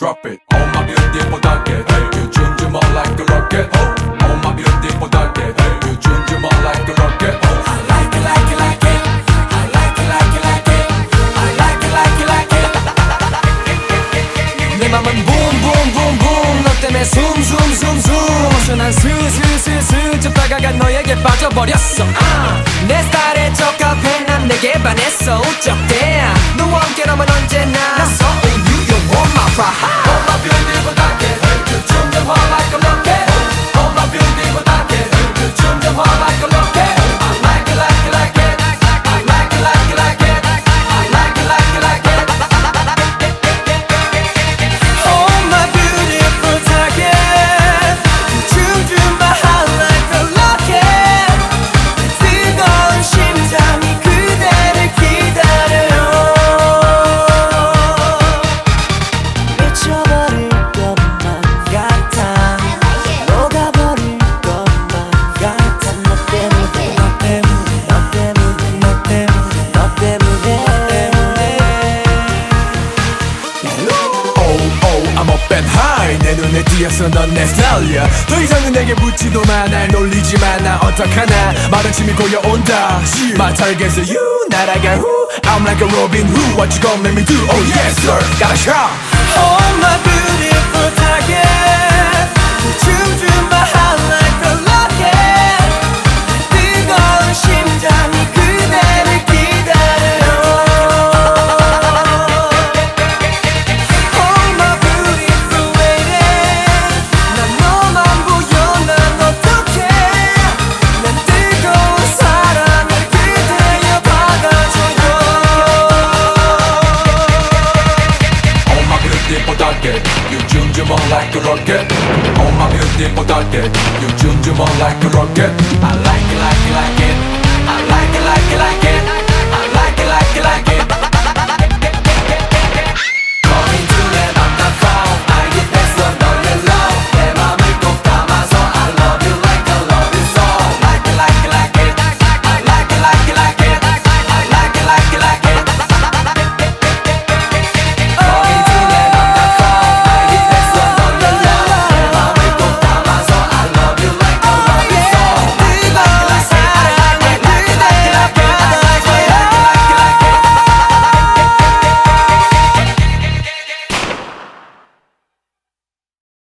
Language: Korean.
Drop it on my target. Hey, you change your mind like a rocket. Oh, on my target. Hey, you change your mind like a rocket. Oh, I like it, like it, like it. I like it, like it, like it. I like it, like it, like it. 내 맘은 붐붐붐붐 너 때문에 숨숨숨숨 모션한 스스스스 쭉 다가간 너에게 빠져버렸어 아, 내 스타일에 적합해 난 내게 반했어 우쩍대 I'm up and high 내 눈에 띄어서 넌내 스타일이야 더 이상은 내게 묻지도 마날 놀리지 마나 어떡하나 말은 침이 고여온다 My target's you 날아가 who I'm like a Robin Hood What you gonna make me do Oh yes sir got a shot Oh my You jump, jump on like a rocket I like it, like it, like it I like it, like it, like it